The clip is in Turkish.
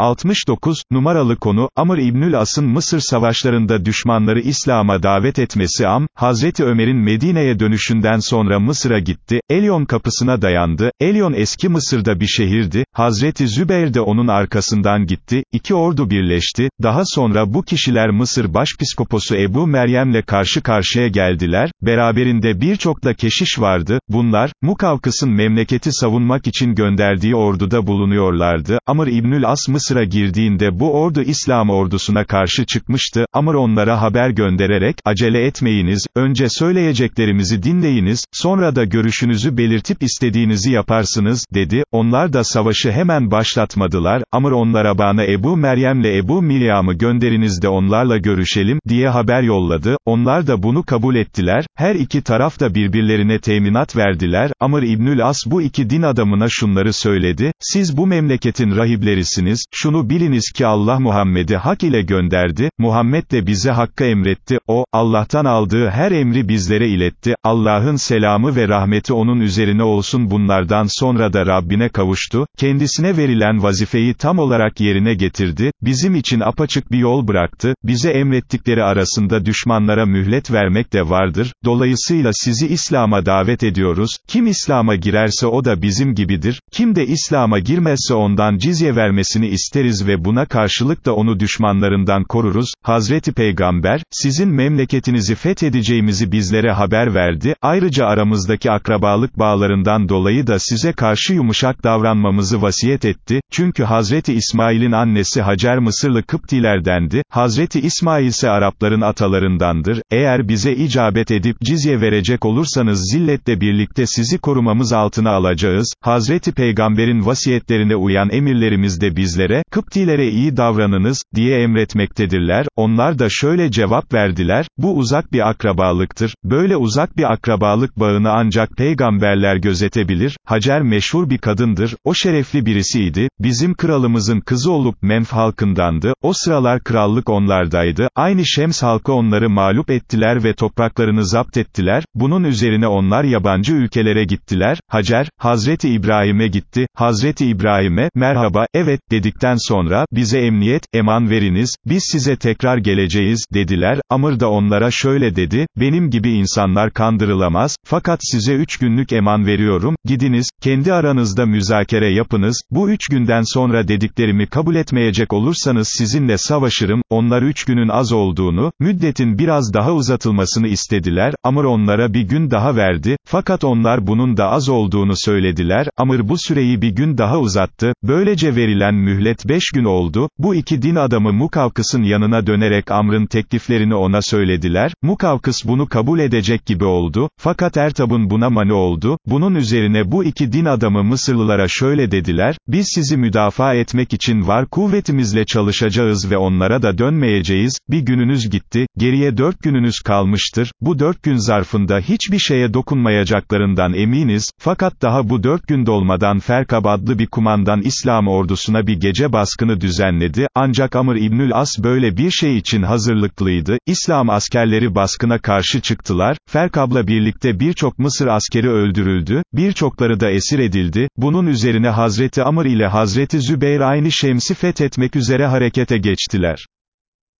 69, numaralı konu, Amr İbnül As'ın Mısır savaşlarında düşmanları İslam'a davet etmesi am, Hazreti Ömer'in Medine'ye dönüşünden sonra Mısır'a gitti, Elyon kapısına dayandı, Elyon eski Mısır'da bir şehirdi, Hazreti Zübeyir de onun arkasından gitti, iki ordu birleşti, daha sonra bu kişiler Mısır başpiskoposu Ebu Meryem'le karşı karşıya geldiler, beraberinde birçok da keşiş vardı, bunlar, Mukavkıs'ın memleketi savunmak için gönderdiği orduda bulunuyorlardı, Amr İbnül As Mısır'a girdiğinde bu ordu İslam ordusuna karşı çıkmıştı, Amr onlara haber göndererek, acele etmeyiniz, önce söyleyeceklerimizi dinleyiniz, sonra da görüşünüzü belirtip istediğinizi yaparsınız, dedi, onlar da savaşı hemen başlatmadılar, Amr onlara bana Ebu Meryem'le Ebu Milyam'ı gönderiniz de onlarla görüşelim, diye haber yolladı, onlar da bunu kabul ettiler, her iki taraf da birbirlerine teminat verdiler, Amr İbnül As bu iki din adamına şunları söyledi, siz bu memleketin rahiblerisiniz, şunu biliniz ki Allah Muhammed'i hak ile gönderdi, Muhammed de bize hakkı emretti, o, Allah'tan aldığı her emri bizlere iletti, Allah'ın selamı ve rahmeti onun üzerine olsun bunlardan sonra da Rabbine kavuştu, kendisine verilen vazifeyi tam olarak yerine getirdi, bizim için apaçık bir yol bıraktı, bize emrettikleri arasında düşmanlara mühlet vermek de vardır, dolayısıyla sizi İslam'a davet ediyoruz, kim İslam'a girerse o da bizim gibidir, kim de İslam'a girmezse ondan cizye vermesini isteriz ve buna karşılık da onu düşmanlarından koruruz, Hazreti Peygamber, sizin memleketinizi fethedeceğimizi bizlere haber verdi, ayrıca aramızdaki akrabalık bağlarından dolayı da size karşı yumuşak davranmamızı vasiyet etti, çünkü Hazreti İsmail'in annesi Hacer Mısırlı Kıptilerdendi, Hazreti İsmail ise Arapların atalarındandır, eğer bize icabet edip cizye verecek olursanız zilletle birlikte sizi korumamız altına alacağız, Hazreti Peygamber'in vasiyetlerine uyan emirlerimiz de bizlere, Kıptilere iyi davranınız, diye emretmektedirler, onlar da şöyle cevap verdiler, bu uzak bir akrabalıktır, böyle uzak bir akrabalık bağını ancak peygamberler gözetebilir, Hacer meşhur bir kadındır, o şerefli birisiydi, bizim kralımızın kızı olup Menf halkındandı, o sıralar krallık onlardaydı, aynı Şems halkı onları mağlup ettiler ve topraklarını zapt ettiler, bunun üzerine onlar yabancı ülkelere gittiler, Hacer, Hazreti İbrahim'e gitti, Hazreti İbrahim'e, merhaba, evet, dedikten sonra, bize emniyet, eman veriniz, biz size tekrar geleceğiz, dediler, Amr da onlara şöyle dedi, benim gibi insanlar kandırılamaz, fakat size üç günlük eman veriyorum, gidiniz, kendi aranızda müzakere yapınız, bu üç günden sonra dediklerimi kabul etmeyecek olursanız sizinle savaşırım, onlar üç günün az olduğunu, müddetin biraz daha uzatılmasını istediler, Amr onlara bir gün daha verdi, fakat onlar bunun da az olduğunu söylediler, Amr bu süreyi bir gün daha uzattı, böylece verilen mühlet beş gün oldu, bu iki din adamı Mukavkıs'ın yanına dönerek Amr'ın tekliflerini ona söylediler, Mukavkıs bunu kabul edecek gibi oldu, fakat Ertab'ın buna mani oldu, bunun üzerine bu iki din adamı Mısırlılara şöyle dediler, biz sizi müdafaa etmek için var kuvvetimizle çalışacağız ve onlara da dönmeyeceğiz, bir gününüz gitti, geriye dört gününüz kalmıştır, bu dört gün zarfında hiçbir şeye dokunmayacaklarından eminiz, fakat daha bu dört gün dolmadan Ferkab adlı bir kumandan İslam ordusuna bir gece baskını düzenledi, ancak Amr İbnül As böyle bir şey için hazırlıklıydı, İslam askerleri baskına karşı çıktılar, Ferkab'la birlikte birçok Mısır askeri öldürüldü, birçokları da esir edildi, bunun üzerine Hazreti Amr ile Hazreti Zübeyir aynı Şems'i fethetmek üzere harekete geçtiler.